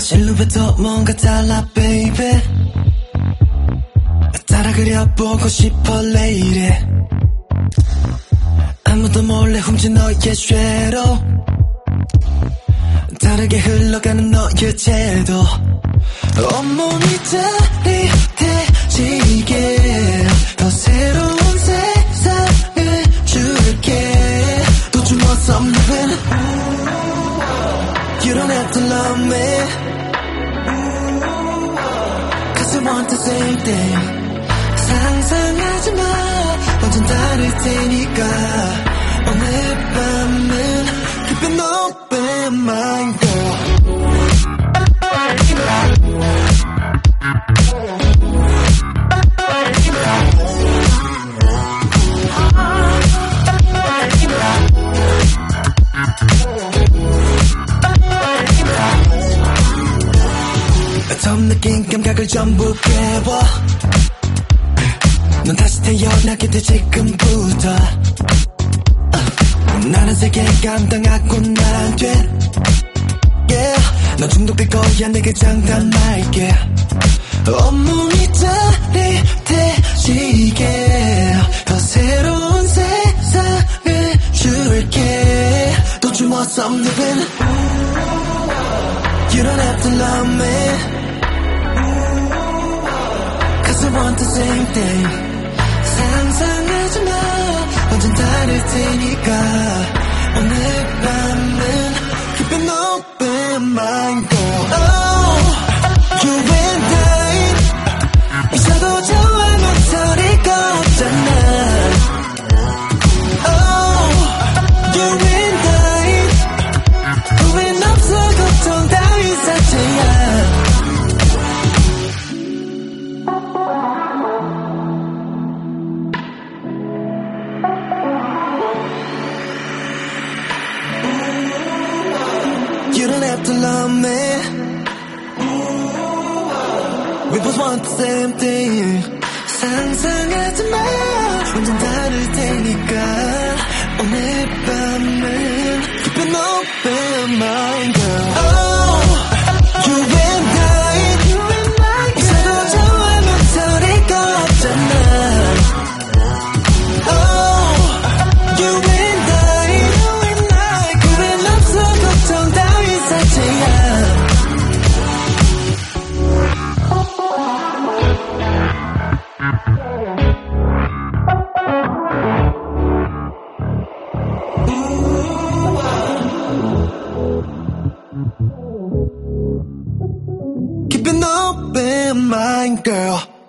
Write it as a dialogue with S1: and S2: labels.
S1: 실루엣도 뭔가 달라 baby. 따라 그려보고 싶어 lady 아무도 몰래 훔친 너의 쉐로. 다르게 흘러가는 너의 태도. 온몸이 짜릿해지게. 더 새로운 세상을 줄게. Don't you want some loving You don't have to love me Cause I want the same thing 상상하지 마 완전 다를 테니까 오늘 밤은 open mind girl 처음 느낀 감각을 전부 깨워. 넌 다시 태어나게 돼 지금부터. uh, 나는 세계 감당하고는 안돼. Yeah. 너 중독될 거야 내게 장담할게. 온몸이 짜릿해지게. 더 새로운 세상을 줄게. Don't you want some living You don't have to love me want the same thing 상상하지 마 완전 다를 테니까 오늘 밤은 Keep it open mind girl Oh You and I 있어도 좋아 넌 소리 없잖아 Oh You and I 후회는 없어 걱정 따위 자체야 You don't have to love me. We both want the same thing. 상상하지 마. 완전 다를 테니까. 오늘 밤은 keep an open mind, girl. Keep an open mind, girl.